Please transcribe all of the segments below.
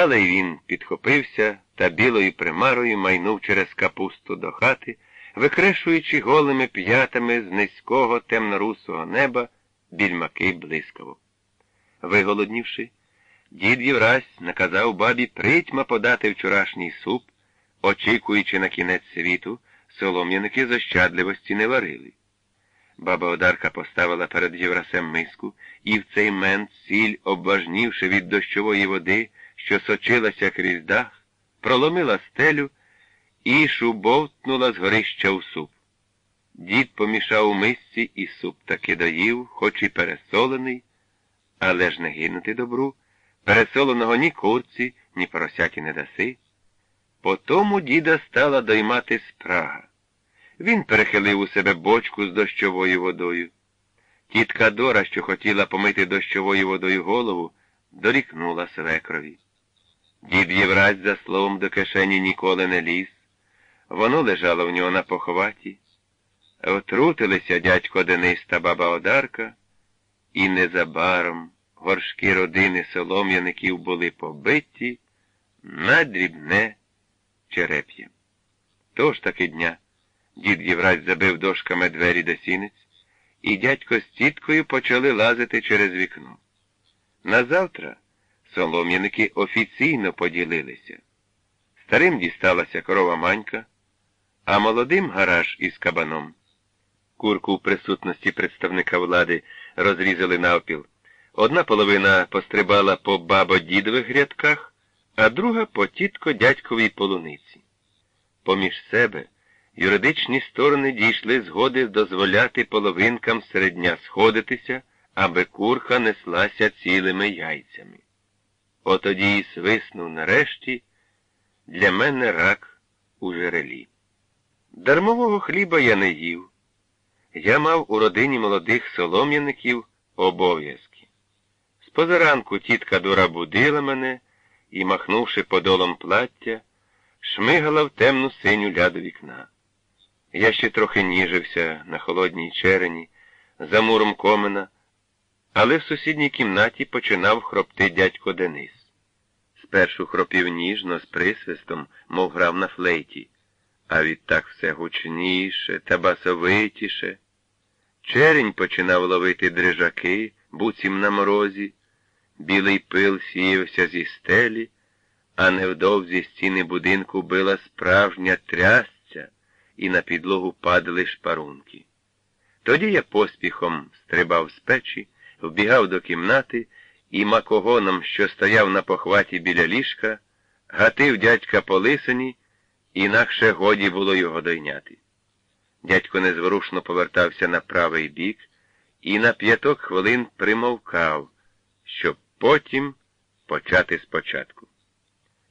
Але й він підхопився та білою примарою майнув через капусту до хати, викрешуючи голими п'ятами з низького темнорусого неба більмаки блискавок. Виголоднівши, дід Євразь наказав бабі притьма подати вчорашній суп, очікуючи на кінець світу, солом'яники защадливості не варили. Баба Одарка поставила перед Єврасем миску, і в цей мент сіль, обважнівши від дощової води, що сочилася крізь дах, проломила стелю і шубовтнула з горища в суп. Дід помішав у мисці і суп таки доїв, хоч і пересолений, але ж не гинути добру, пересоленого ні курці, ні поросяті не даси. Потому діда стала доймати спрага. Він перехилив у себе бочку з дощовою водою. Тітка Дора, що хотіла помити дощовою водою голову, дорікнула свекрові. Дід Євразь за словом до кишені ніколи не ліз. Воно лежало в нього на поховаті. Отрутилися дядько Денис та баба Одарка, і незабаром горшки родини солом'яників були побиті на дрібне череп'я. Тож таки дня дід Євразь забив дошками двері до сінець, і дядько з тіткою почали лазити через вікно. Назавтра солом'яники офіційно поділилися. Старим дісталася корова манька, а молодим гараж із кабаном. Курку в присутності представника влади розрізали навпіл. Одна половина пострибала по бабо-дідових грядках, а друга по тітко дядьковій полуниці. Поміж себе юридичні сторони дійшли згоди дозволяти половинкам середня сходитися, аби курка неслася цілими яйцями. Отоді і свиснув нарешті для мене рак у жерелі. Дармового хліба я не їв. Я мав у родині молодих солом'яників обов'язки. З позаранку тітка Дора будила мене і, махнувши подолом плаття, шмигала в темну синю ляду вікна. Я ще трохи ніжився на холодній черені, за муром комина, але в сусідній кімнаті починав хропти дядько Денис. Спершу хропів ніжно, з присвистом, мов грав на флейті, а відтак все гучніше та басовитіше. Черень починав ловити дрижаки, буцім на морозі, білий пил сіявся зі стелі, а невдовзі стіни будинку била справжня трясця, і на підлогу падали шпарунки. Тоді я поспіхом стрибав з печі, вбігав до кімнати і макогоном, що стояв на похваті біля ліжка, гатив дядька по лисині, інакше годі було його дойняти. Дядько незворушно повертався на правий бік і на п'яток хвилин примовкав, щоб потім почати спочатку.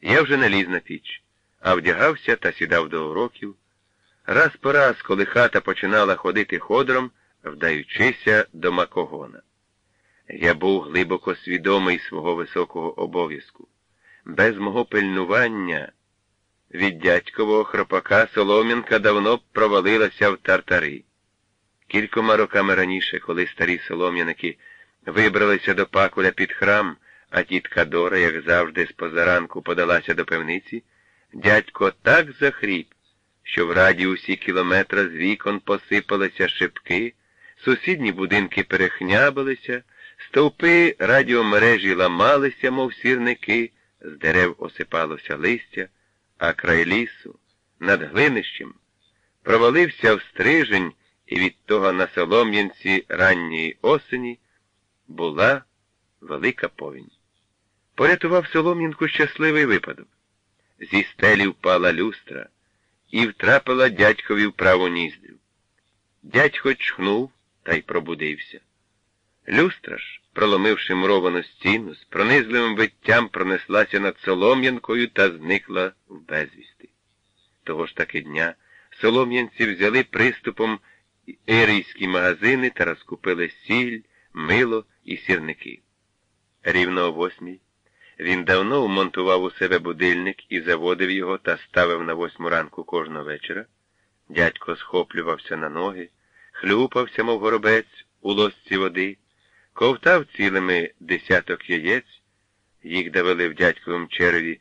Я вже не ліз на піч, а вдягався та сідав до уроків. Раз по раз, коли хата починала ходити ходором, вдаючися до макогона. Я був глибоко свідомий свого високого обов'язку. Без мого пильнування від дядькового хропака Солом'янка давно провалилася в тартари. Кількома роками раніше, коли старі солом'яники вибралися до пакуля під храм, а тітка Дора, як завжди, з позаранку подалася до певниці, дядько так захріп, що в радіусі кілометра з вікон посипалися шибки, сусідні будинки перехнябилися, стовпи радіомережі ламалися, мов сірники, з дерев осипалося листя, а край лісу над глинищем провалився в стрижень, і від того на солом'янці ранньої осені була велика повінь. Порятував Солом'янку щасливий випадок. Зі стелі впала люстра і втрапила дядькові в праву ніздрю. Дядько чхнув та й пробудився. Люстра ж, проломивши муровану стіну, з пронизливим виттям пронеслася над Солом'янкою та зникла в безвісти. Того ж таки дня солом'янці взяли приступом ірійські магазини та розкупили сіль, мило і сірники. Рівно о восьмій він давно вмонтував у себе будильник і заводив його та ставив на восьму ранку кожного вечора. Дядько схоплювався на ноги, хлюпався, мов горобець, у лосці води, ковтав цілими десяток яєць їх давали в дядьковому череві